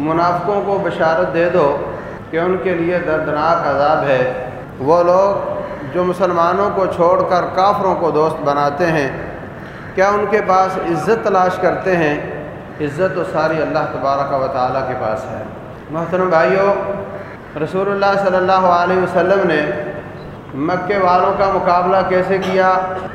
منافقوں کو بشارت دے دو کہ ان کے لیے دردناک عذاب ہے۔ وہ لوگ جو مسلمانوں کو چھوڑ کر کافروں کو دوست بناتے ہیں، کیا ان کے پاس عزت تلاش کرتے ہیں؟ عزت و ساری اللہ تبارک و تعالیٰ کے پاس ہے۔ محترم بھائیوں رسول اللہ صلی اللہ علیہ وسلم نے مکے والوں کا مقابلہ کیسے کیا؟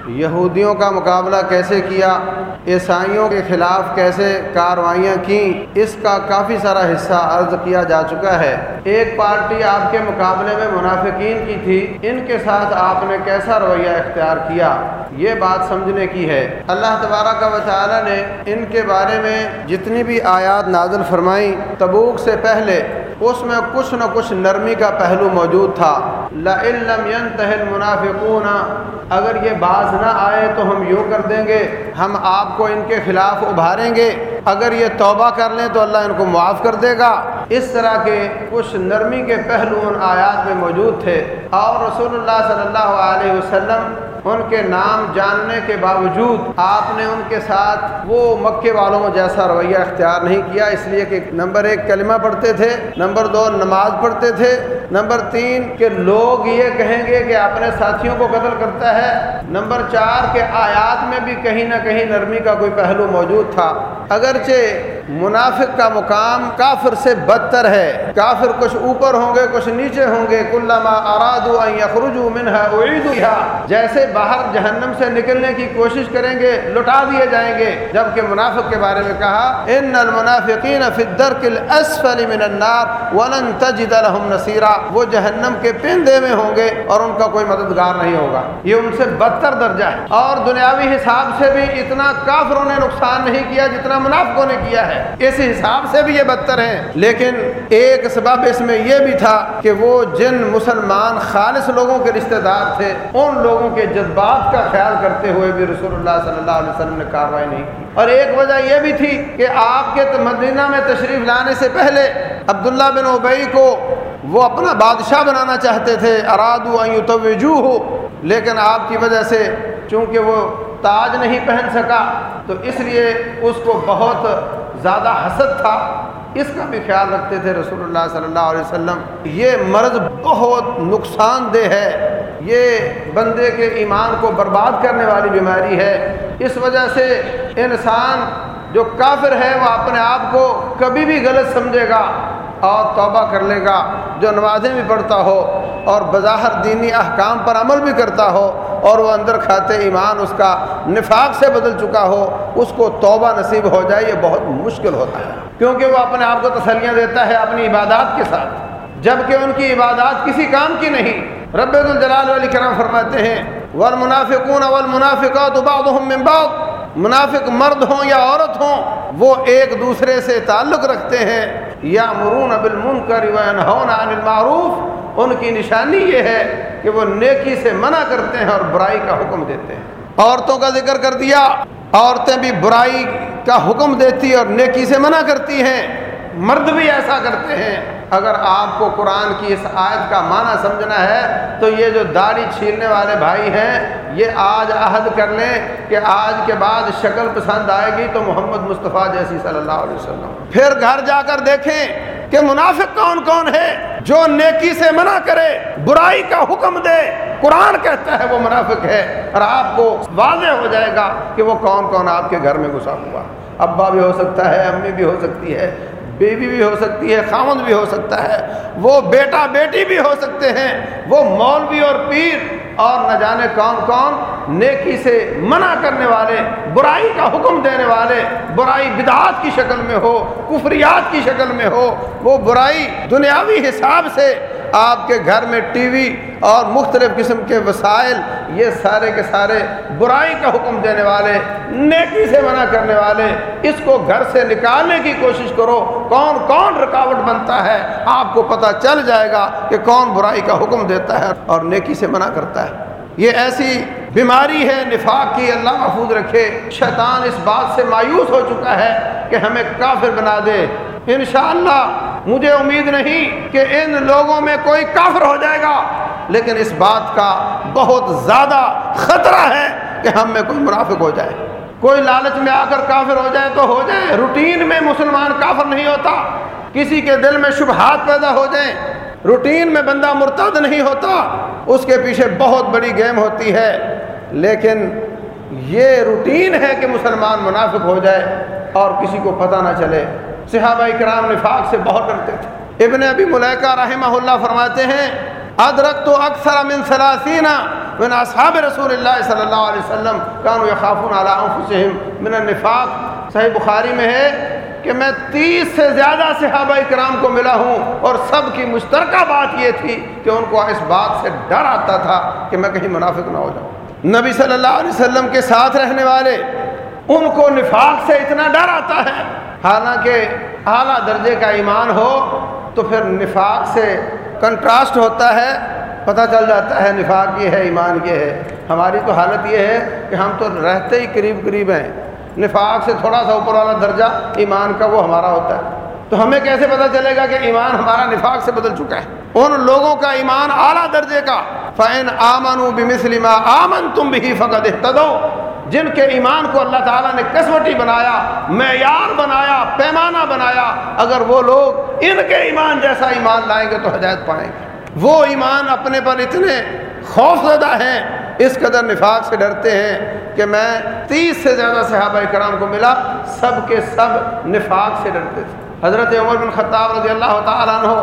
یہودیوں کا مقابلہ کیسے کیا؟ عیسائیوں کے خلاف کیسے کاروائیاں کیں؟ اس کا کافی سارا حصہ عرض کیا جا چکا ہے۔ ایک پارٹی آپ کے مقابلے میں منافقین کی تھی، ان کے ساتھ آپ نے کیسا رویہ اختیار کیا؟ یہ بات سمجھنے کی ہے۔ اللہ تبارہ کا وطالعہ نے ان کے بارے میں جتنی بھی آیات نازل فرمائیں، تبوک سے پہلے اس میں کچھ نہ کچھ نرمی کا پہلو موجود تھا۔ لَإِلَّمْ يَنْتَهِ الْمُنَافِقُونَ، اگر یہ باز نہ آئے تو ہم یوں کر دیں گے، ہم آپ کو ان کے خلاف ابھاریں گے۔ اگر یہ توبہ کر لیں تو اللہ ان کو معاف کر دے گا۔ اس طرح کے کچھ نرمی کے پہلو ان آیات میں موجود تھے۔ اور رسول اللہ صلی اللہ علیہ وسلم ان کے نام جاننے کے باوجود آپ نے ان کے ساتھ وہ مکے والوں جیسا رویہ اختیار نہیں کیا، اس لیے کہ نمبر ایک کلمہ پڑھتے تھے، نمبر دو نماز پڑھتے تھے، نمبر تین کہ لوگ یہ کہیں گے کہ اپنے ساتھیوں کو قتل کرتا ہے، نمبر چار کہ آیات میں بھی کہیں نہ کہیں نرمی کا کوئی پہلو موجود تھا۔ اگرچہ منافق کا مقام کافر سے بدتر ہے۔ کافر کچھ اوپر ہوں گے، کچھ نیچے ہوں گے۔ کلما ارادو یخرجو منہا اعیدوہا جیسے باہر جہنم سے نکلنے کی کوشش کریں گے، لٹا دیے جائیں گے۔ جبکہ منافق کے بارے میں کہا، ان المنافقین فی الدرک الاسفل من النار ولن تجد لهم نصیرا۔ وہ جہنم کے پندے میں ہوں گے اور ان کا کوئی مددگار نہیں ہوگا۔ یہ ان سے بدتر درجہ ہے۔ اور دنیاوی حساب سے بھی اتنا کافروں نے نقصان نہیں کیا جتنا منافقوں نے کیا ہے۔ اس حساب سے بھی یہ بدتر ہیں لیکن ایک سبب اس میں یہ بھی تھا کہ وہ جن مسلمان خالص لوگوں کے رشتہ دار تھے، ان لوگوں کے جذبات کا خیال کرتے ہوئے بھی رسول اللہ صلی اللہ علیہ وسلم نے کاروائی نہیں کی۔ اور ایک وجہ یہ بھی تھی کہ آپ کے مدینہ میں تشریف لانے سے پہلے عبداللہ بن اوبئی کو وہ اپنا بادشاہ بنانا چاہتے تھے، ارادو توجو ہو لیکن آپ کی وجہ سے چونکہ وہ تاج نہیں پہن سکا، تو اس لیے اس کو بہت زیادہ حسد تھا، اس کا بھی خیال رکھتے تھے رسول اللہ صلی اللہ علیہ وسلم، یہ مرض بہت نقصان دہ ہے، یہ بندے کے ایمان کو برباد کرنے والی بیماری ہے۔ اس وجہ سے انسان جو کافر ہے، وہ اپنے آپ کو کبھی بھی غلط سمجھے گا۔ اور توبہ کر لے گا، جو نمازیں بھی پڑھتا ہو اور بظاہر دینی احکام پر عمل بھی کرتا ہو اور وہ اندر کھاتے ایمان اس کا نفاق سے بدل چکا ہو، اس کو توبہ نصیب ہو جائے، یہ بہت مشکل ہوتا ہے۔ کیونکہ وہ اپنے آپ کو تسلیاں دیتا ہے اپنی عبادات کے ساتھ جبکہ ان کی عبادات کسی کام کی نہیں۔ رب الجلال علیہ کرم فرماتے ہیں، والمنافقون والمنافقات بعضهم من بعض۔ منافق مرد ہوں یا عورت ہوں، وہ ایک دوسرے سے تعلق رکھتے ہیں۔ یا مرون بالمنکر وینہون عن المعروف۔ ان کی نشانی یہ ہے کہ وہ نیکی سے منع کرتے ہیں اور برائی کا حکم دیتے ہیں۔ عورتوں کا ذکر کر دیا، عورتیں بھی برائی کا حکم دیتی اور نیکی سے منع کرتی ہیں۔ مرد بھی ایسا کرتے ہیں۔ اگر آپ کو قرآن کی اس آیت کا معنی سمجھنا ہے، تو یہ جو داڑھی چھیلنے والے بھائی ہیں، یہ آج عہد کر لیں کہ آج کے بعد شکل پسند آئے گی تو محمد مصطفیٰ جیسی صلی اللہ علیہ وسلم۔ پھر گھر جا کر دیکھیں کہ منافق کون کون ہے، جو نیکی سے منع کرے، برائی کا حکم دے۔ قرآن کہتا ہے وہ منافق ہے اور آپ کو واضح ہو جائے گا کہ وہ کون کون آپ کے گھر میں گھسا ہوا۔ ابا بھی ہو سکتا ہے، امی بھی ہو سکتی ہے۔ بیوی بھی ہو سکتی ہے خاون بھی ہو سکتا ہے۔ وہ بیٹا بیٹی بھی ہو سکتے ہیں۔ وہ مولوی اور پیر اور نہ جانے کون کون نیکی سے منع کرنے والے، برائی کا حکم دینے والے، برائی بدعات کی شکل میں ہو، کفریات کی شکل میں ہو، وہ برائی دنیاوی حساب سے آپ کے گھر میں ٹی وی اور مختلف قسم کے وسائل، یہ سارے کے سارے برائی کا حکم دینے والے، نیکی سے منع کرنے والے، اس کو گھر سے نکالنے کی کوشش کرو، کون کون رکاوٹ بنتا ہے، آپ کو پتہ چل جائے گا کہ کون برائی کا حکم دیتا ہے اور نیکی سے منع کرتا ہے۔ یہ ایسی بیماری ہے، نفاق کی، اللہ محفوظ رکھے۔ شیطان اس بات سے مایوس ہو چکا ہے کہ ہمیں کافر بنا دے۔ انشاءاللہ مجھے امید نہیں کہ ان لوگوں میں کوئی کافر ہو جائے گا، لیکن اس بات کا بہت زیادہ خطرہ ہے کہ ہم میں کوئی منافق ہو جائے۔ کوئی لالچ میں آ کر کافر ہو جائے تو ہو جائے۔ روٹین میں مسلمان کافر نہیں ہوتا۔ کسی کے دل میں شبہات پیدا ہو جائیں۔ روٹین میں بندہ مرتد نہیں ہوتا۔ اس کے پیچھے بہت بڑی گیم ہوتی ہے۔ لیکن یہ روٹین ہے کہ مسلمان منافق ہو جائے اور کسی کو پتہ نہ چلے۔ صحابہ کرام نفاق سے بہت ڈرتے تھے۔ ابن ابی ملیکہ رحمہ اللہ فرماتے ہیں ادرک تو اکثر من سلاسینہ من اصحاب رسول اللہ صلی اللہ علیہ وسلم کانو یخافون علی انفسہم۔ من النفاق، صحیح بخاری میں ہے کہ میں تیس سے زیادہ صحابہ کرام کو ملا ہوں اور سب کی مشترکہ بات یہ تھی کہ ان کو اس بات سے ڈر آتا تھا کہ میں کہیں منافق نہ ہو جاؤں۔ نبی صلی اللہ علیہ وسلم کے ساتھ رہنے والے ان کو نفاق سے اتنا ڈر آتا ہے۔ حالانکہ اعلیٰ درجے کا ایمان ہو تو پھر نفاق سے کنٹراسٹ ہوتا ہے، پتہ چل جاتا ہے نفاق یہ ہے، ایمان یہ ہے۔ ہماری تو حالت یہ ہے کہ ہم تو رہتے ہی قریب قریب ہیں۔ نفاق سے تھوڑا سا اوپر والا درجہ ایمان کا وہ ہمارا ہوتا ہے۔ تو ہمیں کیسے پتہ چلے گا کہ ایمان ہمارا نفاق سے بدل چکا ہے؟ ان لوگوں کا ایمان اعلیٰ درجے کا۔ فین آمن بمسلمہ آمن تم بھی فقط احتدو جن کے ایمان کو اللہ تعالیٰ نے کسوٹی بنایا، معیار بنایا، پیمانہ بنایا، اگر وہ لوگ ان کے ایمان جیسا ایمان لائیں گے تو ہدایت پائیں گے۔ وہ ایمان اپنے پر اتنے خوف زدہ ہیں، اس قدر نفاق سے ڈرتے ہیں کہ میں تیس سے زیادہ صحابہ کرام کو ملا، سب کے سب نفاق سے ڈرتے تھے۔ حضرت عمر بن خطاب رضی اللہ تعالیٰ عنہ،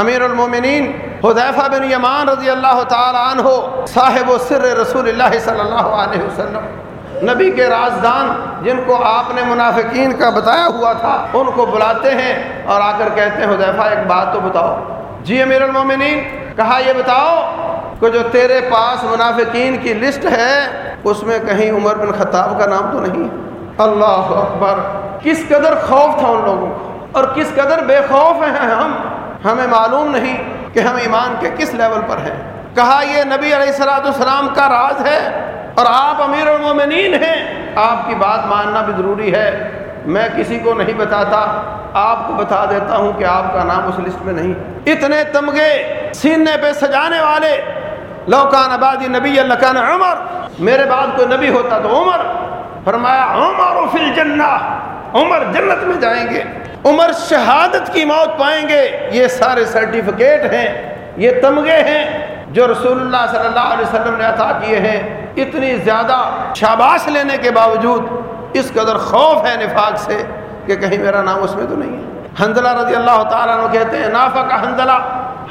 امیر المومنین، حذیفہ بن یمان رضی اللہ تعالیٰ عنہ، صاحب و سر رسول اللہ صلی اللہ علیہ وسلم۔ نبی کے رازدان جن کو آپ نے منافقین کا بتایا ہوا تھا، ان کو بلاتے ہیں اور آ کر کہتے ہیں، حذیفہ، ایک بات تو بتاؤ۔ جی امیر المومنین، کہا یہ بتاؤ کہ جو تیرے پاس منافقین کی لسٹ ہے، اس میں کہیں عمر بن خطاب کا نام تو نہیں؟ اللہ اکبر۔ کس قدر خوف تھا ان لوگوں کو، اور کس قدر بے خوف ہیں ہم؟ ہمیں معلوم نہیں کہ ہم ایمان کے کس لیول پر ہیں۔ کہا یہ نبی علیہ السلاۃ السلام کا راز ہے اور آپ امیر المومنین ہیں، آپ کی بات ماننا بھی ضروری ہے۔ میں کسی کو نہیں بتاتا، آپ کو بتا دیتا ہوں کہ آپ کا نام اس لسٹ میں نہیں۔ اتنے تمغے سینے پہ سجانے والے لوکان آبادی نبی اللہ کان عمر۔ میرے بعد کوئی نبی ہوتا تو عمر۔ فرمایا، عمر فی الجنہ۔ عمر جنت میں جائیں گے۔ عمر شہادت کی موت پائیں گے۔ یہ سارے سرٹیفکیٹ ہیں، یہ تمغے ہیں جو رسول اللہ صلی اللہ علیہ وسلم نے عطا کیے ہیں۔ اتنی زیادہ شاباش لینے کے باوجود اس قدر خوف ہے نفاق سے کہ کہیں میرا نام اس میں تو نہیں ہے۔ حنزلہ رضی اللہ تعالیٰ عنہ کہتے ہیں نافا کا حنزلہ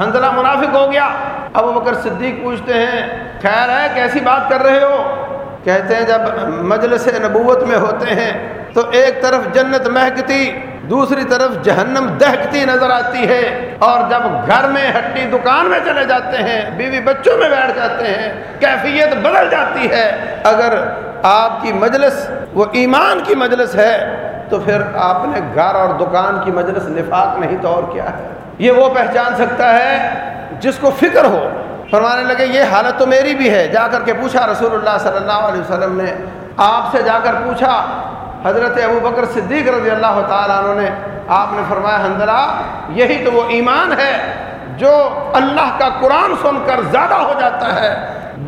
حنزلہ منافق ہو گیا۔ ابو بکر صدیق پوچھتے ہیں، خیر ہے، کیسی بات کر رہے ہو؟ کہتے ہیں، جب مجلس نبوت میں ہوتے ہیں تو ایک طرف جنت مہکتی، دوسری طرف جہنم دہکتی نظر آتی ہے۔ اور جب گھر میں ہٹی دکان میں چلے جاتے ہیں، بیوی بچوں میں بیٹھ جاتے ہیں، کیفیت بدل جاتی ہے۔ اگر آپ کی مجلس، وہ ایمان کی مجلس ہے، تو پھر آپ نے گھر اور دکان کی مجلس نفاق نہیں تو اور کیا ہے۔ یہ وہ پہچان سکتا ہے جس کو فکر ہو۔ فرمانے لگے، یہ حالت تو میری بھی ہے۔ جا کر کے پوچھا رسول اللہ صلی اللہ علیہ وسلم نے، آپ سے جا کر پوچھا حضرت ابو بکر صدیق رضی اللہ تعالیٰ عنہ نے آپ نے فرمایا حنزلہ یہی تو وہ ایمان ہے جو اللہ کا قرآن سن کر زیادہ ہو جاتا ہے،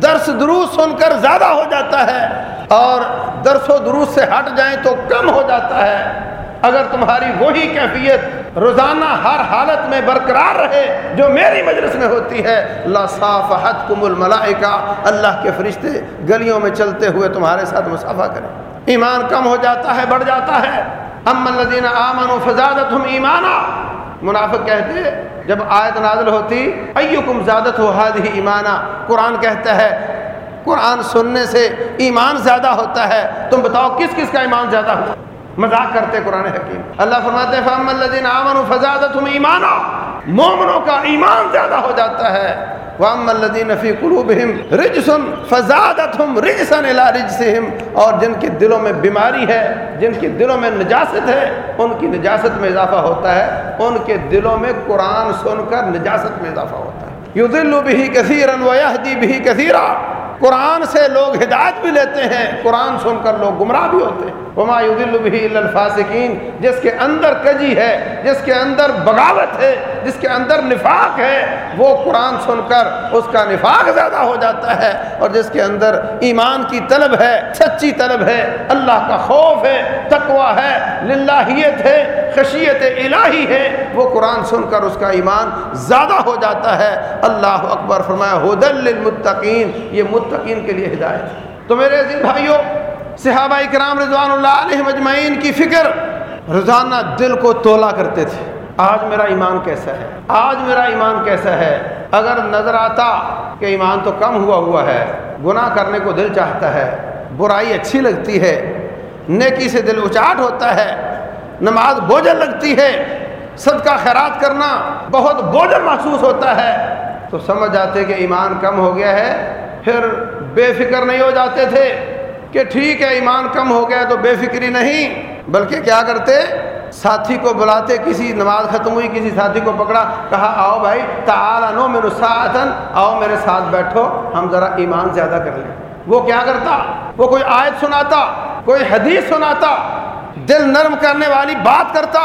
درس دروس سن کر زیادہ ہو جاتا ہے اور درس و دروس سے ہٹ جائیں تو کم ہو جاتا ہے۔ اگر تمہاری وہی کیفیت روزانہ ہر حالت میں برقرار رہے جو میری مجلس میں ہوتی ہے اللہ صاف کم الملائکہ، اللہ کے فرشتے گلیوں میں چلتے ہوئے تمہارے ساتھ مسافہ کریں۔ ایمان کم ہو جاتا ہے، بڑھ جاتا ہے۔ ام الدین آمن و فضادت ہم ایمانہ منافق کہتے، جب آیت نازل ہوتی، ایکم زیادت ہو حاد ہی ایمانہ قرآن کہتا ہے، قرآن سننے سے ایمان زیادہ ہوتا ہے۔ تم بتاؤ، کس کس کا ایمان زیادہ ہوا مذاق کرتے قرآن حکیم۔ اللہ فرماتے فام الدین آمن و فضادت ہم ایمانہ مومنوں کا ایمان زیادہ ہو جاتا ہے۔ وام الدین فی قلوبہم رجسن فزادتہم رجسن الى رجسہم اور جن کے دلوں میں بیماری ہے، جن کے دلوں میں نجاست ہے، ان کی نجاست میں اضافہ ہوتا ہے۔ ان کے دلوں میں قرآن سن کر نجاست میں اضافہ ہوتا ہے۔ یذل بھی کثیرا ویہدی بھی کثیرا قرآن سے لوگ ہدایت بھی لیتے ہیں، قرآن سن کر لوگ گمراہ بھی ہوتے ہیں۔ بھی الفاسقین جس کے اندر کجی ہے، جس کے اندر بغاوت ہے، جس کے اندر نفاق ہے، وہ قرآن سن کر اس کا نفاق زیادہ ہو جاتا ہے اور جس کے اندر ایمان کی طلب ہے، سچی طلب ہے، اللہ کا خوف ہے تقوا ہے، للہیت ہے، خشیت الہی ہے، وہ قرآن سن کر اس کا ایمان زیادہ ہو جاتا ہے۔ اللہ اکبر فرمایا حدل للمتقین یہ متقین کے لیے ہدایت تو میرے عزیز بھائیوں صحابہ اکرام رضوان اللہ علیہ مجمعین کی فکر، روزانہ دل کو تولا کرتے تھے، آج میرا ایمان کیسا ہے؟ آج میرا ایمان کیسا ہے؟ اگر نظر آتا کہ ایمان تو کم ہوا ہوا ہے، گناہ کرنے کو دل چاہتا ہے، برائی اچھی لگتی ہے، نیکی سے دل اچاٹ ہوتا ہے، نماز بوجھل لگتی ہے، صدقہ خیرات کرنا بہت بوجھل محسوس ہوتا ہے، تو سمجھ جاتے کہ ایمان کم ہو گیا ہے، پھر بے فکر نہیں ہو جاتے تھے۔ کہ ٹھیک ہے، ایمان کم ہو گیا تو بے فکری نہیں، بلکہ کیا کرتے؟ ساتھی کو بلاتے، کسی نماز ختم ہوئی، کسی ساتھی کو پکڑا، کہا، آؤ بھائی تعالو میرے ساتھن آؤ میرے ساتھ بیٹھو، ہم ذرا ایمان زیادہ کر لیں۔ وہ کیا کرتا؟ وہ کوئی آیت سناتا، کوئی حدیث سناتا، دل نرم کرنے والی بات کرتا،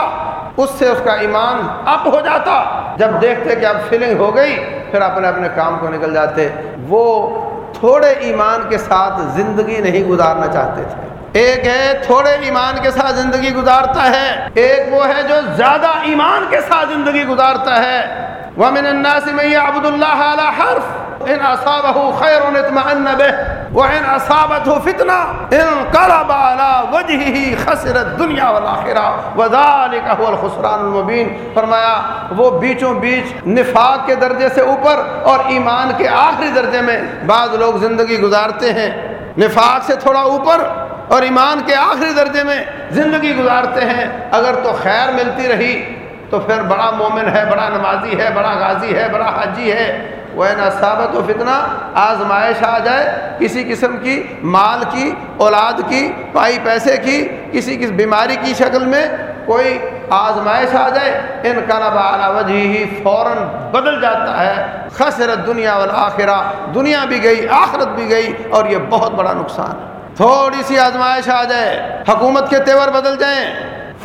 اس سے اس کا ایمان اپ ہو جاتا۔ جب دیکھتے کہ اب فیلنگ ہو گئی، پھر اپنے اپنے کام کو نکل جاتے۔ وہ تھوڑے ایمان کے ساتھ زندگی نہیں گزارنا چاہتے تھے۔ ایک ہے تھوڑے ایمان کے ساتھ زندگی گزارتا ہے، ایک وہ ہے جو زیادہ ایمان کے ساتھ زندگی گزارتا ہے۔ وَمِنَ النَّاسِ مَن يَعْبُدُ اللَّهَ عَلَى حَرْفٍ إِنْ أَصَابَهُ خَيْرٌ اطْمَأَنَّ بِهِ۔ وَإِنْ أَصَابَتْهُ فِتْنَةٌ انقلب عَلَى وَجْهِهِ خَسِرَ الدُّنْيَا وَالْآخِرَةَ. وَذَلِكَ هُوَ الْخُسْرَانُ الْمُبِينُ. فرمایا، وہ بیچوں بیچ نفاق کے درجے سے اوپر اور ایمان کے آخری درجے میں بعض لوگ زندگی گزارتے ہیں، نفاق سے تھوڑا اوپر اور ایمان کے آخری درجے میں زندگی گزارتے ہیں۔ اگر تو خیر ملتی رہی تو پھر بڑا مومن ہے، بڑا نمازی ہے، بڑا غازی ہے، بڑا حاجی ہے۔ وہ نا ثابت و فتنہ آزمائش آ جائے، کسی قسم کی مال کی، اولاد کی پائی پیسے کی، کسی کس بیماری کی شکل میں کوئی آزمائش آ جائے ان کا نبا وجہ ہی فوراً بدل جاتا ہے، خسرت دنیا والآخرہ، دنیا بھی گئی، آخرت بھی گئی، اور یہ بہت بڑا نقصان ہے۔ تھوڑی سی آزمائش آ جائے، حکومت کے تیور بدل جائیں،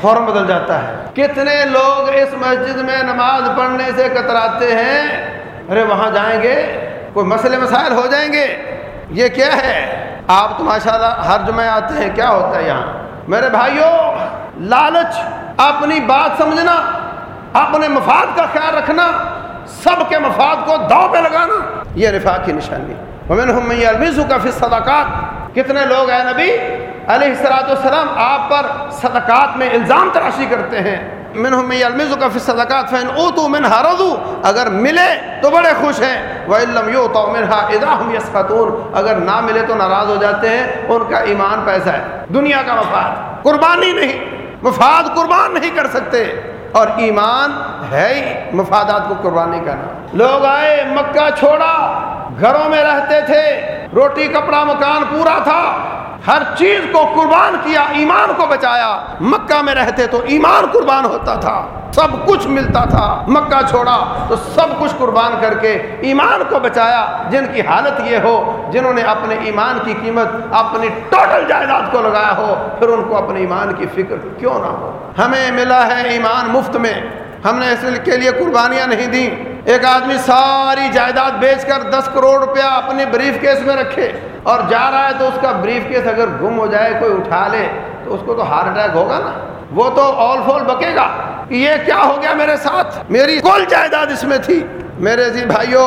فوراً بدل جاتا ہے۔ کتنے لوگ اس مسجد میں نماز پڑھنے سے کتراتے ہیں؟ ارے وہاں جائیں گے، کوئی مسئلے مسائل ہو جائیں گے۔ یہ کیا ہے؟ آپ تو ماشاء اللہ ہر جمعہ آتے ہیں، کیا ہوتا ہے یہاں؟ میرے بھائیوں لالچ، اپنی بات سمجھنا، اپنے مفاد کا خیال رکھنا، سب کے مفاد کو داؤ پہ لگانا، یہ رفاق کی نشانی کا پھر صداقات کتنے لوگ ہیں نبی؟ علیہ السلاۃ والسلام آپ پر صدقات میں الزام تراشی کرتے ہیں۔ منہم یلمز کا فی صدقات فین او تو من ہرزو اگر ملے تو بڑے خوش ہیں۔ وہ علم یو تو منہا اذا ہم یسخطون، اگر نہ ملے تو ناراض ہو جاتے ہیں، ان کا ایمان پیسہ ہے۔ دنیا کا مفاد قربانی نہیں۔ مفاد قربان نہیں کر سکتے۔ اور ایمان ہے ہی مفادات کو قربانی کرنا۔ لوگ آئے، مکہ چھوڑا، گھروں میں رہتے تھے، روٹی، کپڑا، مکان پورا تھا۔ ہر چیز کو قربان کیا، ایمان کو بچایا۔ مکہ میں رہتے تو ایمان قربان ہوتا تھا، سب کچھ ملتا تھا۔ مکہ چھوڑا تو سب کچھ قربان کر کے ایمان کو بچایا۔ جن کی حالت یہ ہو، جنہوں نے اپنے ایمان کی قیمت، اپنی ٹوٹل جائیداد کو لگایا ہو، پھر ان کو اپنے ایمان کی فکر کیوں نہ ہو؟ ہمیں ملا ہے ایمان مفت میں۔ ہم نے اس کے لیے قربانیاں نہیں دیں۔ ایک آدمی ساری جائیداد بیچ کر دس کروڑ روپیہ اپنے بریف کیس میں رکھے اور جا رہا ہے تو اس کا بریف کیس اگر گم ہو جائے، کوئی اٹھا لے، تو اس کو تو ہارٹ اٹیک ہوگا نا۔ وہ تو آل فول بکے گا یہ کیا ہو گیا میرے ساتھ؟ میری کل جائیداد اس میں تھی۔ میرے جی بھائیوں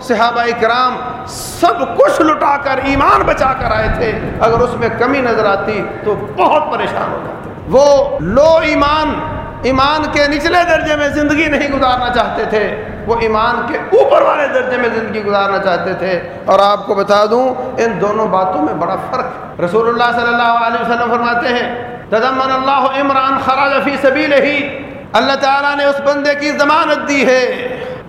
صحابہ کرام سب کچھ لٹا کر ایمان بچا کر آئے تھے۔ اگر اس میں کمی نظر آتی تو بہت پریشان ہو جاتے وہ لو ایمان ایمان کے نچلے درجے میں زندگی نہیں گزارنا چاہتے تھے۔ وہ ایمان کے اوپر والے درجے میں زندگی گزارنا چاہتے تھے۔ اور آپ کو بتا دوں، ان دونوں باتوں میں بڑا فرق رسول اللہ صلی اللہ علیہ وسلم فرماتے ہیں، تدمن اللہ عمران خراج فی سبیل ہی اللہ تعالیٰ نے اس بندے کی ضمانت دی ہے۔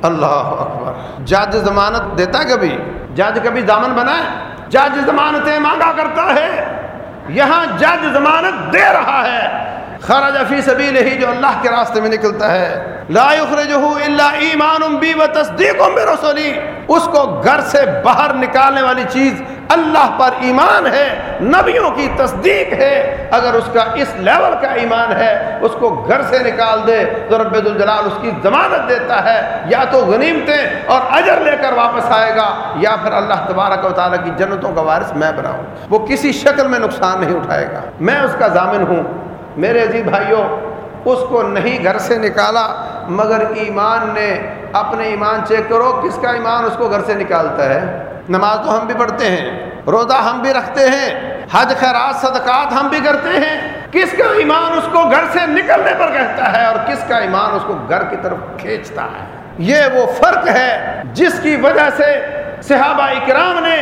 اللہ اکبر۔ جج ضمانت دیتا کبھی؟ جج کبھی دامن بنائے؟ جج ضمانتیں مانگا کرتا ہے۔ یہاں جج ضمانت دے رہا ہے۔ خراج فی سبیل ہی جو اللہ کے راستے میں نکلتا ہے۔ لا یخرجہ الا ایمان بی و تصدیق برسولی اس کو گھر سے باہر نکالنے والی چیز اللہ پر ایمان ہے، نبیوں کی تصدیق ہے۔ اگر اس کا اس لیول کا ایمان ہے، اس کو گھر سے نکال دے تو رب الجلال اس کی ضمانت دیتا ہے۔ یا تو غنیمتیں اور اجر لے کر واپس آئے گا، یا پھر اللہ تبارک و تعالیٰ کی جنتوں کا وارث میں بناؤں۔ وہ کسی شکل میں نقصان نہیں اٹھائے گا۔ میں اس کا ضامن ہوں۔ میرے عزیز بھائیوں، اس کو نہیں گھر سے نکالا، مگر ایمان نے اپنے ایمان چیک کرو، کس کا ایمان اس کو گھر سے نکالتا ہے؟ نماز تو ہم بھی پڑھتے ہیں، روزہ ہم بھی رکھتے ہیں، حج، خیرات، صدقات ہم بھی کرتے ہیں۔ کس کا ایمان اس کو گھر سے نکلنے پر کہتا ہے اور کس کا ایمان اس کو گھر کی طرف کھینچتا ہے؟ یہ وہ فرق ہے جس کی وجہ سے صحابہ اکرام نے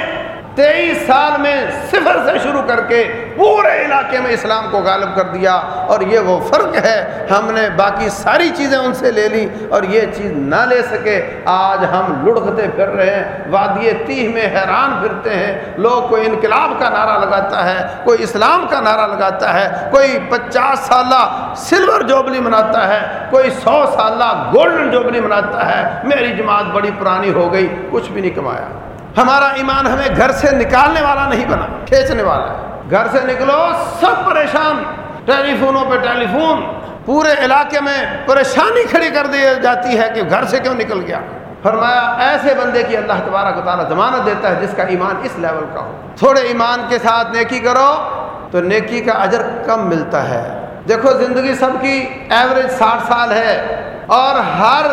تیئیس سال میں صفر سے شروع کر کے پورے علاقے میں اسلام کو غالب کر دیا اور یہ وہ فرق ہے، ہم نے باقی ساری چیزیں ان سے لے لی اور یہ چیز نہ لے سکے۔ آج ہم لڑکتے پھر رہے ہیں، وادی تیہ میں حیران پھرتے ہیں۔ لوگ کوئی انقلاب کا نعرہ لگاتا ہے، کوئی اسلام کا نعرہ لگاتا ہے، کوئی پچاس سالہ سلور جوبلی مناتا ہے، کوئی سو سالہ گولڈن جوبلی مناتا ہے۔ میری جماعت بڑی پرانی ہو گئی، کچھ بھی نہیں کمایا۔ ہمارا ایمان ہمیں گھر سے نکالنے والا نہیں بنا، کھینچنے والا ہے۔ گھر سے نکلو، سب پریشان۔ ٹیلی فونوں پہ ٹیلی فون پورے علاقے میں پریشانی کھڑی کر دی جاتی ہے کہ گھر سے کیوں نکل گیا۔ فرمایا، ایسے بندے کی اللہ تبارہ کو تعالیٰ ضمانت دیتا ہے جس کا ایمان اس لیول کا ہو۔ تھوڑے ایمان کے ساتھ نیکی کرو تو نیکی کا اجر کم ملتا ہے۔ دیکھو، زندگی سب کی ایوریج ساٹھ سال ہے اور ہر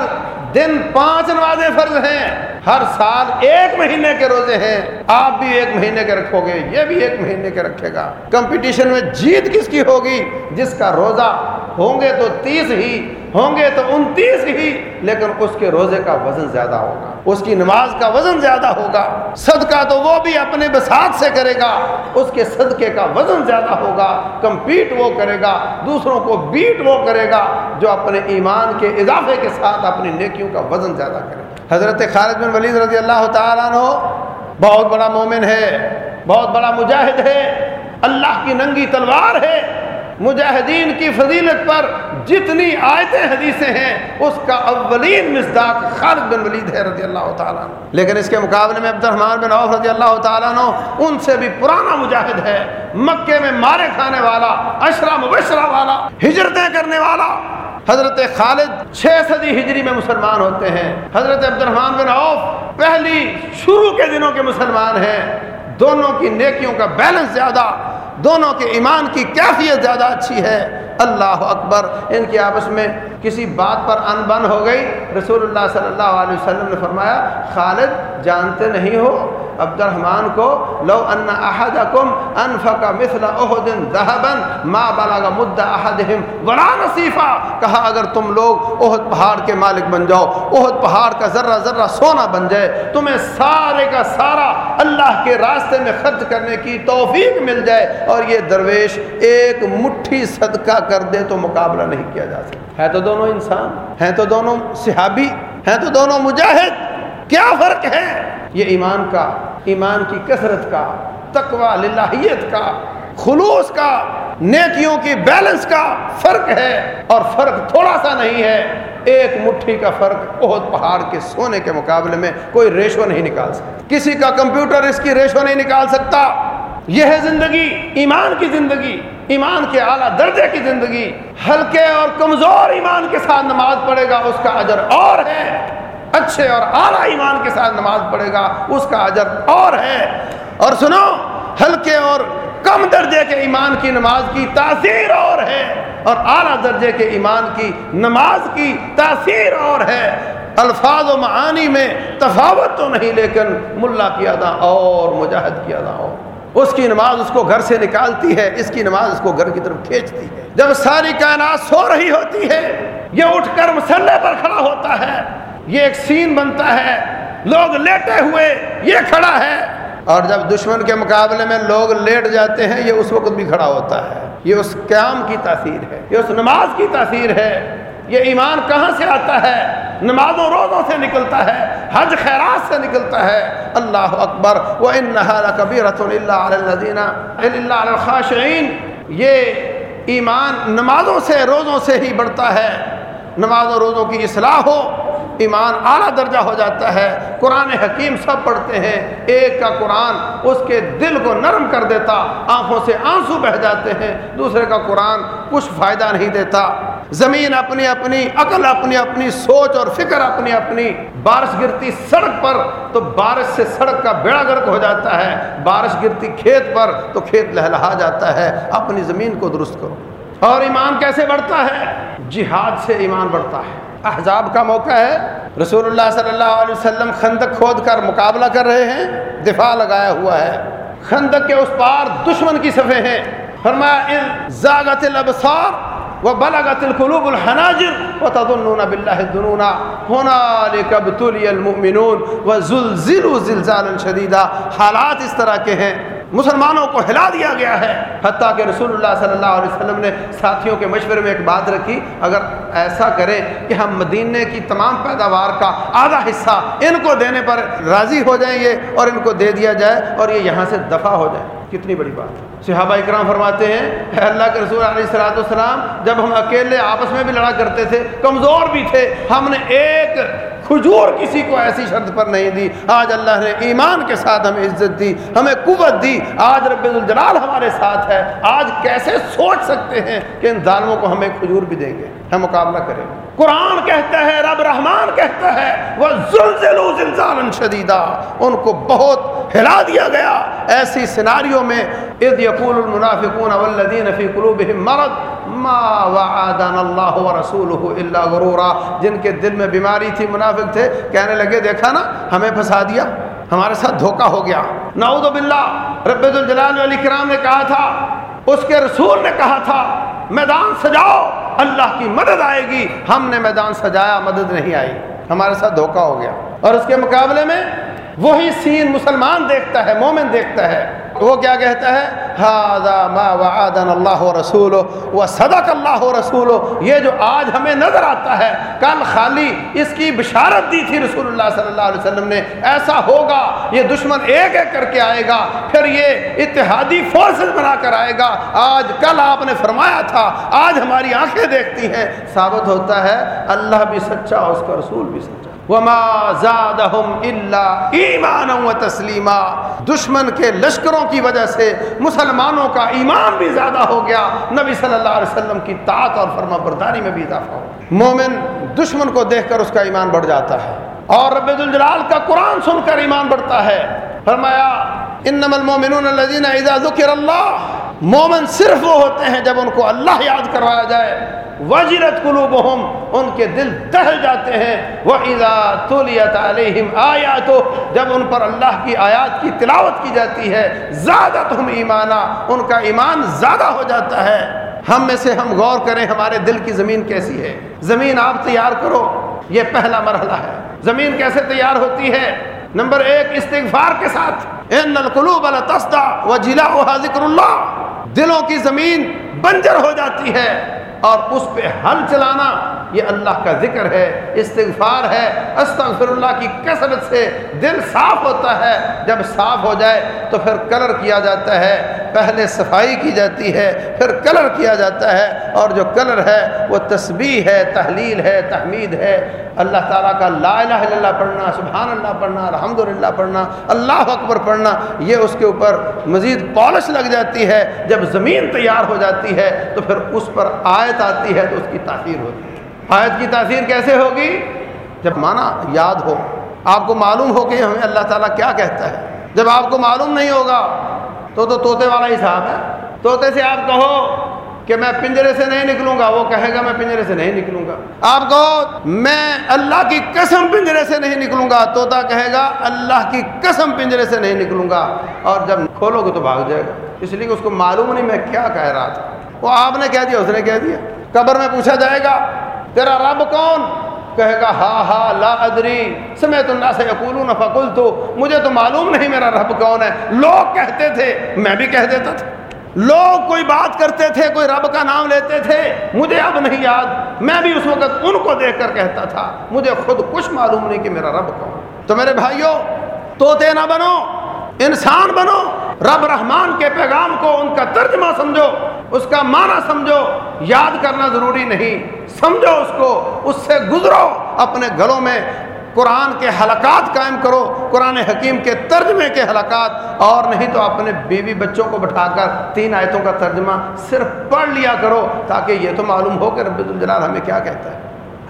دن پانچ نمازیں فرض ہیں، ہر سال ایک مہینے کے روزے ہیں۔ آپ بھی ایک مہینے کے رکھو گے، یہ بھی ایک مہینے کے رکھے گا۔ کمپٹیشن میں جیت کس کی ہوگی؟ جس کا روزہ ہوں گے تو تیس ہی۔ ہوں گے تو انتیس ہی، لیکن اس کے روزے کا وزن زیادہ ہوگا۔ اس کی نماز کا وزن زیادہ ہوگا۔ صدقہ تو وہ بھی اپنے بساط سے کرے گا۔ اس کے صدقے کا وزن زیادہ ہوگا۔ کمپیٹ وہ کرے گا۔ دوسروں کو بیٹ وہ کرے گا جو اپنے ایمان کے اضافے کے ساتھ اپنی نیکیوں کا وزن زیادہ کرے۔ گا حضرت خالد بن ولید رضی اللہ تعالیٰ عنہ بہت بڑا مومن ہے، بہت بڑا مجاہد ہے۔ اللہ کی ننگی تلوار ہے۔ مجاہدین کی فضیلت پر جتنی آیتیں حدیثیں ہیں، اس کا اولین مصداق خالد بن ولید ہے رضی اللہ تعالیٰ لیکن اس کے مقابلے میں عبد الرحمٰن بن عوف رضی اللہ تعالیٰ عنہ، ان سے بھی پرانا مجاہد ہے۔ مکے میں مارے کھانے والا، اشرا مبشرہ والا، ہجرتیں کرنے والا۔ حضرت خالد چھ صدی ہجری میں مسلمان ہوتے ہیں۔ حضرت عبد الرحمٰن بن عوف پہلی شروع کے دنوں کے مسلمان ہیں۔ دونوں کی نیکیوں کا بیلنس زیادہ دونوں کے ایمان کی کیفیت زیادہ اچھی ہے۔ اللہ اکبر، ان کی آپس میں کسی بات پر ان بن ہو گئی۔ رسول اللہ صلی اللہ علیہ وسلم نے فرمایا، خالد، جانتے نہیں ہو عبد الرحمن کو لو ان احدکم انفق مثل احد ذهبا ما بلغ مد احدهم ولا نصيفا کہا، اگر تم لوگ احد پہاڑ کے مالک بن جاؤ، احد پہاڑ کا ذرہ ذرہ سونا بن جائے، تمہیں سارے کا سارا اللہ کے راستے میں خرچ کرنے کی توفیق مل جائے۔ اور یہ درویش ایک مٹھی صدقہ کر دے تو مقابلہ نہیں کیا جا سکتا۔ ہے تو دونوں انسان۔ ہیں تو دونوں صحابی ہیں تو دونوں مجاہد۔ کیا فرق ہے؟ یہ ایمان کا ایمان کی کثرت کا تقوا للہیت کا خلوص کا نیکیوں کی بیلنس کا فرق ہے۔ اور فرق تھوڑا سا نہیں ہے ایک مٹھی کا فرق بہت پہاڑ کے سونے کے مقابلے میں کوئی ریشو نہیں نکال سکتا۔ کسی کا کمپیوٹر اس کی ریشو نہیں نکال سکتا۔ یہ ہے زندگی، ایمان کی زندگی، ایمان کے اعلیٰ درجے کی زندگی۔ ہلکے اور کمزور ایمان کے ساتھ نماز پڑھے گا، اس کا اجر اور ہے۔ اچھے اور اعلیٰ ایمان کے ساتھ نماز پڑھے گا، اس کا اجر اور ہے۔ اور سنو، ہلکے اور کم درجے کے ایمان کی نماز کی تاثیر اور ہے۔ اور اعلیٰ درجے کے ایمان کی نماز کی تاثیر اور ہے۔ الفاظ و معانی میں تفاوت تو نہیں، لیکن ملا کی ادا اور مجاہد کی ادا اور۔ اس کی نماز اس کو گھر سے نکالتی ہے، اس کی نماز اس کو گھر کی طرف کھینچتی ہے۔ جب ساری کائنات سو رہی ہوتی ہے، یہ اٹھ کر مسلح پر کھڑا ہوتا ہے۔ یہ ایک سین بنتا ہے۔ لوگ لیٹے ہوئے، یہ کھڑا ہے۔ اور جب دشمن کے مقابلے میں لوگ لیٹ جاتے ہیں، یہ اس وقت بھی کھڑا ہوتا ہے۔ یہ اس قیام کی تاثیر ہے، یہ اس نماز کی تاثیر ہے۔ یہ ایمان کہاں سے آتا ہے؟ نمازوں روزوں سے نکلتا ہے، حج خیرات سے نکلتا ہے۔ اللہ اکبر وہ ان کبیر اللہ الخاشعین یہ ایمان نمازوں سے، روزوں سے ہی بڑھتا ہے۔ نماز و روزوں کی اصلاح ہو، ایمان اعلیٰ درجہ ہو جاتا ہے۔ قرآن حکیم سب پڑھتے ہیں، ایک کا قرآن اس کے دل کو نرم کر دیتا، آنکھوں سے آنسو بہ جاتے ہیں۔ دوسرے کا قرآن کچھ فائدہ نہیں دیتا۔ زمین اپنی اپنی، عقل اپنی اپنی، سوچ اور فکر اپنی اپنی، بارش گرتی سڑک پر تو بارش سے سڑک کا بیڑا گرک ہو جاتا ہے، بارش گرتی کھیت پر تو کھیت لہلہا جاتا ہے، اپنی زمین کو درست کرو۔ اور ایمان کیسے بڑھتا ہے؟ جہاد سے ایمان بڑھتا ہے۔ احزاب کا موقع ہے۔ رسول اللہ صلی اللہ علیہ وسلم خندق کھود کر مقابلہ کر رہے ہیں، دفاع لگایا ہوا ہے۔ خندق کے اس پار دشمن کی صفحے ہیں۔ فرمایا زاغت الابصار وہ وبلغت القلوب الحناجر وتظنون بالله الظنون. هنالك ابتلي المؤمنون وزلزلوا زلزالا شديدا. حالات اس طرح کے ہیں. مسلمانوں کو ہلا دیا گیا ہے۔ حتیٰ کہ رسول اللہ صلی اللہ علیہ وسلم نے ساتھیوں کے مشورے میں ایک بات رکھی، اگر ایسا کریں کہ ہم مدینے کی تمام پیداوار کا آدھا حصہ ان کو دینے پر راضی ہو جائیں گے اور ان کو دے دیا جائے اور یہ یہاں سے دفع ہو جائے۔ کتنی بڑی بات۔ صحابہ اکرام فرماتے ہیں، اے اللہ کے رسول علیہ السلاۃ والسلام، جب ہم اکیلے آپس میں بھی لڑا کرتے تھے، کمزور بھی تھے، ہم نے ایک کھجور کسی کو ایسی شرط پر نہیں دی۔ آج اللہ نے ایمان کے ساتھ ہمیں عزت دی، ہمیں قوت دی۔ آج رب الجلال ہمارے ساتھ ہے۔ آج کیسے سوچ سکتے ہیں کہ ان ظالموں کو ہمیں کھجور بھی دیں گے؟ ہم مقابلہ کریں۔ قرآن کہتا ہے، رب رحمان کہتا ہے وہ زلزلو زلزالا شدیدہ ان کو بہت ہلا دیا گیا۔ ایسی سناریوں میں، اذ یقول المنافقون والذین فی قلوبہم مرض، ما وعدنا اللہ ورسولہ الا غرورا۔ جن کے دل میں بیماری تھی، منافق تھے، کہنے لگے، دیکھا نا، ہمیں پھنسا دیا، ہمارے ساتھ دھوکہ ہو گیا۔ نعوذ باللہ۔ رب الجلال علی کرام نے کہا تھا، اس کے رسول نے کہا تھا، میدان سجاؤ۔ اللہ کی مدد آئے گی۔ ہم نے میدان سجایا، مدد نہیں آئی۔ ہمارے ساتھ دھوکہ ہو گیا۔ اور اس کے مقابلے میں وہی سین مسلمان دیکھتا ہے، مومن دیکھتا ہے۔ وہ کیا کہتا ہے؟ ما وعدنا اللہ رسول و صدق اللہ رسول یہ جو آج ہمیں نظر آتا ہے، کل خالی اس کی بشارت دی تھی رسول اللہ صلی اللہ علیہ وسلم نے۔ ایسا ہوگا، یہ دشمن ایک ایک کر کے آئے گا، پھر یہ اتحادی فورسز بنا کر آئے گا۔ آج کل آپ نے فرمایا تھا، آج ہماری آنکھیں دیکھتی ہیں۔ ثابت ہوتا ہے، اللہ بھی سچا اس کا رسول بھی سچا۔ وما زادهم الا ایمانا و تسلیما دشمن کے لشکروں کی وجہ سے مسلمانوں کا ایمان بھی زیادہ ہو گیا. نبی صلی اللہ علیہ وسلم کی طاعت اور فرما برداری میں بھی اضافہ ہو مومن دشمن کو دیکھ کر اس کا ایمان بڑھ جاتا ہے اور رب الجلال کا قرآن سن کر ایمان بڑھتا ہے. فرمایا، انما المؤمنون الذين اذا ذكر اللہ مومن صرف وہ ہوتے ہیں جب ان کو اللہ یاد کروایا جائے۔ وجرت قلوبہم ان کے دل دہل جاتے ہیں۔ وہ تولیت علیہم آیات جب ان پر اللہ کی آیات کی تلاوت کی جاتی ہے۔ زیادہ تم ایمانہ ان کا ایمان زیادہ ہو جاتا ہے۔ ہم میں سے ہم غور کریں ہمارے دل کی زمین کیسی ہے۔ زمین آپ تیار کرو، یہ پہلا مرحلہ ہے۔ زمین کیسے تیار ہوتی ہے؟ نمبر ایک، استغفار کے ساتھ۔ ان القلوب تصدا و جلا ذکر اللہ دلوں کی زمین بنجر ہو جاتی ہے اور اس پہ ہل چلانا یہ اللہ کا ذکر ہے، استغفار ہے۔ استغفر اللہ کی کثرت سے دل صاف ہوتا ہے۔ جب صاف ہو جائے تو پھر کلر کیا جاتا ہے۔ پہلے صفائی کی جاتی ہے، پھر کلر کیا جاتا ہے۔ اور جو کلر ہے، وہ تسبیح ہے، تحلیل ہے، تحمید ہے۔ اللہ تعالیٰ کا لا الہ الا اللہ پڑھنا، سبحان اللہ پڑھنا الحمد للہ پڑھنا، اللہ اکبر پڑھنا، یہ اس کے اوپر مزید پالش لگ جاتی ہے۔ جب زمین تیار ہو جاتی ہے تو پھر اس پر آیت آتی ہے تو اس کی تاثیر ہوتی ہے۔ آیت کی تاثیر کیسے ہوگی؟ جب مانا یاد ہو، آپ کو معلوم ہو کہ ہمیں اللہ تعالیٰ کیا کہتا ہے۔ جب آپ کو معلوم نہیں ہوگا، تو تو طوطے والا ہی صاحب ہے۔ طوطے سے آپ کہو کہ میں پنجرے سے نہیں نکلوں گا، وہ کہے گا میں پنجرے سے نہیں نکلوں گا۔ آپ کہو، میں اللہ کی قسم پنجرے سے نہیں نکلوں گا۔ طوطا کہے گا، اللہ کی قسم پنجرے سے نہیں نکلوں گا۔ اور جب کھولو گے تو بھاگ جائے گا۔ اس لیے کہ اس کو معلوم نہیں میں کیا کہہ رہا تھا۔ وہ آپ نے کہہ دیا، اس نے کہہ دیا۔ قبر میں پوچھا جائے گا تیرا رب کون؟ کہے گا، ہا ہا، لا ادری. سمیت اللہ سے یقول تو مجھے تو معلوم نہیں میرا رب کون ہے. لوگ کہتے تھے، میں بھی کہہ دیتا تھا. لوگ کوئی بات کرتے تھے، کوئی رب کا نام لیتے تھے. مجھے اب نہیں یاد. میں بھی اس وقت ان کو دیکھ کر کہتا تھا، مجھے خود کچھ معلوم نہیں کہ میرا رب کون تو میرے بھائیوں توتے نہ بنو، انسان بنو. رب رحمان کے پیغام کو ان کا ترجمہ سمجھو، اس کا معنی سمجھو. یاد کرنا ضروری نہیں۔ سمجھو اس کو، اس سے گزرو۔ اپنے گھروں میں قرآن کے حلقات قائم کرو، قرآن حکیم کے ترجمے کے حلقات۔ اور نہیں تو اپنے بیوی بچوں کو بٹھا کر تین آیتوں کا ترجمہ صرف پڑھ لیا کرو، تاکہ یہ تو معلوم ہو کہ رب الجلال ہمیں کیا کہتا ہے۔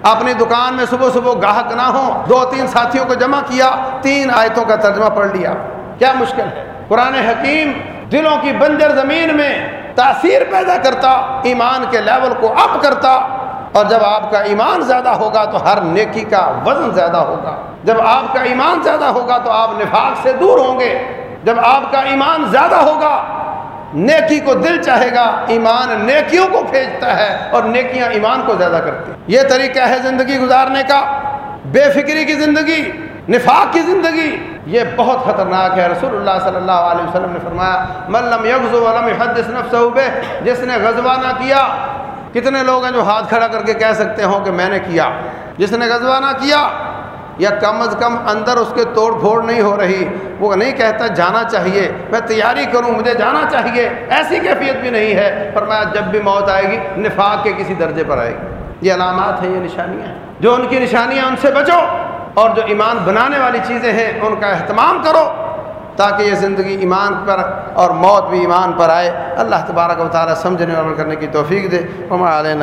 اپنی دکان میں صبح صبح گاہک نہ ہو دو تین ساتھیوں کو جمع کیا، تین آیتوں کا ترجمہ پڑھ لیا۔ کیا مشکل ہے؟ قرآن حکیم دلوں کی بنجر زمین میں تاثیر پیدا کرتا، ایمان کے لیول کو اپ کرتا۔ اور جب آپ کا ایمان زیادہ ہوگا تو ہر نیکی کا وزن زیادہ ہوگا۔ جب آپ کا ایمان زیادہ ہوگا تو آپ نفاق سے دور ہوں گے۔ جب آپ کا ایمان زیادہ ہوگا، نیکی کو دل چاہے گا، ایمان نیکیوں کو کھینچتا ہے اور نیکیاں ایمان کو زیادہ کرتی۔ یہ طریقہ ہے زندگی گزارنے کا۔ بے فکری کی زندگی نفاق کی زندگی۔ یہ بہت خطرناک ہے۔ رسول اللہ صلی اللہ علیہ وسلم نے فرمایا ملم یغز ولم يحدث نفسه به جس نے غزوہ نہ کیا، کتنے لوگ ہیں جو ہاتھ کھڑا کر کے کہہ سکتے ہوں کہ میں نے کیا؟ جس نے غزوہ نہ کیا، یا کم از کم اندر اس کے توڑ پھوڑ نہیں ہو رہی، وہ نہیں کہتا جانا چاہیے، میں تیاری کروں، مجھے جانا چاہیے، ایسی کیفیت بھی نہیں ہے۔ پر میں جب بھی موت آئے گی، نفاق کے کسی درجے پر آئے گی۔ یہ علامات ہیں، یہ نشانیاں ہیں۔ جو ان کی نشانیاں ان سے بچو۔ اور جو ایمان بنانے والی چیزیں ہیں، ان کا اہتمام کرو تاکہ یہ زندگی ایمان پر اور موت بھی ایمان پر آئے۔ اللہ تبارک و تعالیٰ سمجھنے اور کرنے کی توفیق دے۔ علیہ